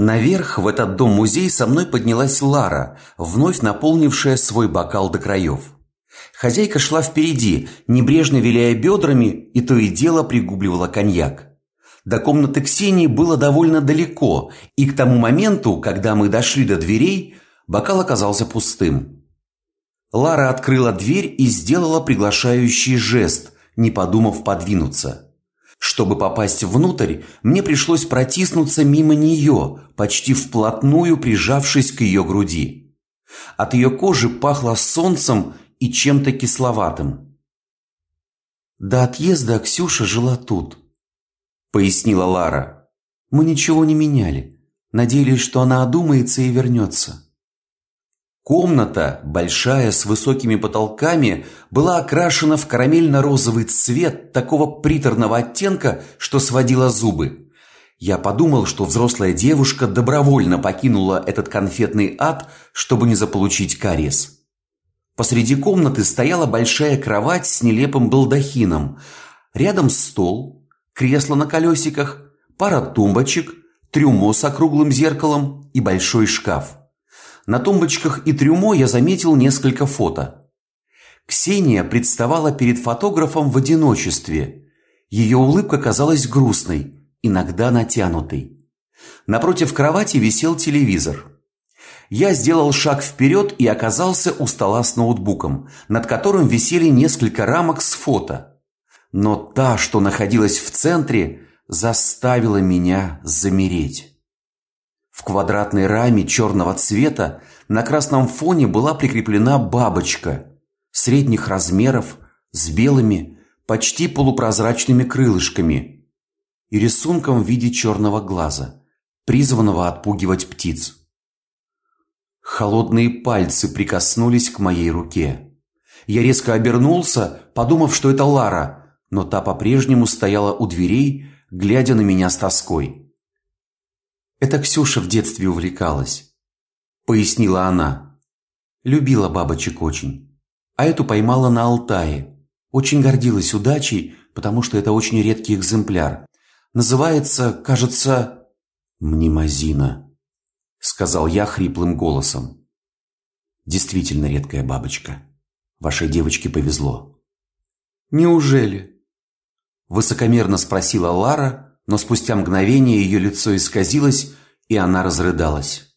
Наверх в этот дом-музей со мной поднялась Лара, вновь наполнившая свой бокал до краев. Хозяйка шла впереди, небрежно виляя бедрами, и то и дело пригубливала коньяк. До комнаты Ксении было довольно далеко, и к тому моменту, когда мы дошли до дверей, бокал оказался пустым. Лара открыла дверь и сделала приглашающий жест, не подумав подвинуться. Чтобы попасть внутрь, мне пришлось протиснуться мимо нее, почти вплотную прижавшись к ее груди. От ее кожи пахло солнцем и чем-то кисловатым. «До отъезда Ксюша жила тут», — пояснила Лара. «Мы ничего не меняли. Надеялись, что она одумается и вернется». Комната, большая, с высокими потолками, была окрашена в карамельно-розовый цвет такого приторного оттенка, что сводила зубы. Я подумал, что взрослая девушка добровольно покинула этот конфетный ад, чтобы не заполучить кариес. Посреди комнаты стояла большая кровать с нелепым балдахином. Рядом стол, кресло на колесиках, пара тумбочек, трюмо с округлым зеркалом и большой шкаф. На тумбочках и трюмо я заметил несколько фото. Ксения представала перед фотографом в одиночестве. Ее улыбка казалась грустной, иногда натянутой. Напротив кровати висел телевизор. Я сделал шаг вперед и оказался у стола с ноутбуком, над которым висели несколько рамок с фото. Но та, что находилась в центре, заставила меня замереть. В квадратной раме черного цвета на красном фоне была прикреплена бабочка средних размеров с белыми, почти полупрозрачными крылышками и рисунком в виде черного глаза, призванного отпугивать птиц. Холодные пальцы прикоснулись к моей руке. Я резко обернулся, подумав, что это Лара, но та по-прежнему стояла у дверей, глядя на меня с тоской. Это Ксюша в детстве увлекалась, пояснила она. Любила бабочек очень. А эту поймала на Алтае. Очень гордилась удачей, потому что это очень редкий экземпляр. Называется, кажется, мнемозина, сказал я хриплым голосом. Действительно редкая бабочка. Вашей девочке повезло. Неужели? Высокомерно спросила Лара, но спустя мгновение ее лицо исказилось, и она разрыдалась.